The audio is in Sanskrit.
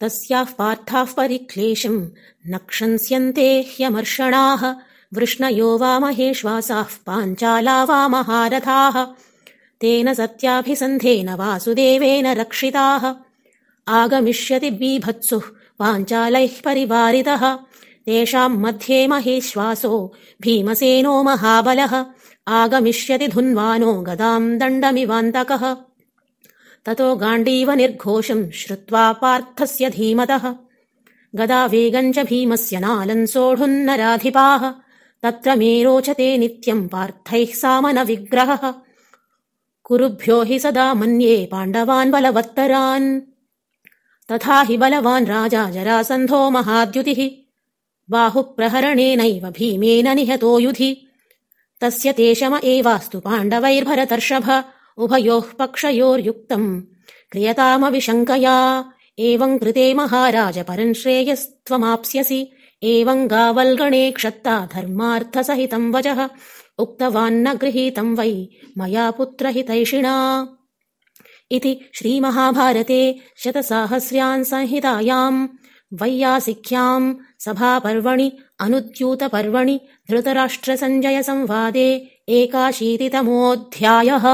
तस्याः पार्थाः परिक्लेशम्। न क्षंस्यन्ते ह्यमर्षणाः। वृष्णयो वा महेश्वासाः। पाञ्चाला वा महारथाः। तेन सत्याभिसन्धेन वासुदेवेन रक्षिताः। आगमिष्यति बीभत्सुः। पाञ्चालैः परिवारितः। तेषाम् मध्ये महेश्वासो भीमसेनो महाबलः। आगमिष्यति धुन्वानो गदाम् दण्डमिवान्तकः ततो गाण्डीव निर्घोषम् श्रुत्वा पार्थस्य धीमतः। गदा वेगम् च भीमस्य नालन् सोढुन्नराधिपाः तत्र मे रोचते नित्यम् पार्थैः सामन विग्रहः कुरुभ्यो हि सदा मन्ये पाण्डवान् बलवत्तरान्। तथा हि बलवान् राजा जरासन्धो महाद्युतिः। बाहुप्रहरणेनैव भीमेन निहतो युधि। तस्य तेषम एवास्तु पाण्डवैर्भरतर्षभ उभयोः पक्षयोर्युक्तम् क्रियतामविशङ्कया एवम् कृते महाराज परम् श्रेयस्त्वमाप्स्यसि एवम् गावल्गणे क्षत्ता धर्मार्थसहितम् वचः। उक्तवान्न गृहीतम् वै मया पुत्रहितैषिणा। इति श्रीमहाभारते शतसाहस्र्याम् संहितायाम्। वैयासिख्याम् सभापर्वणि अनुद्यूतपर्वणि धृतराष्ट्रसञ्जयसंवादे एकाशीतितमोऽध्यायः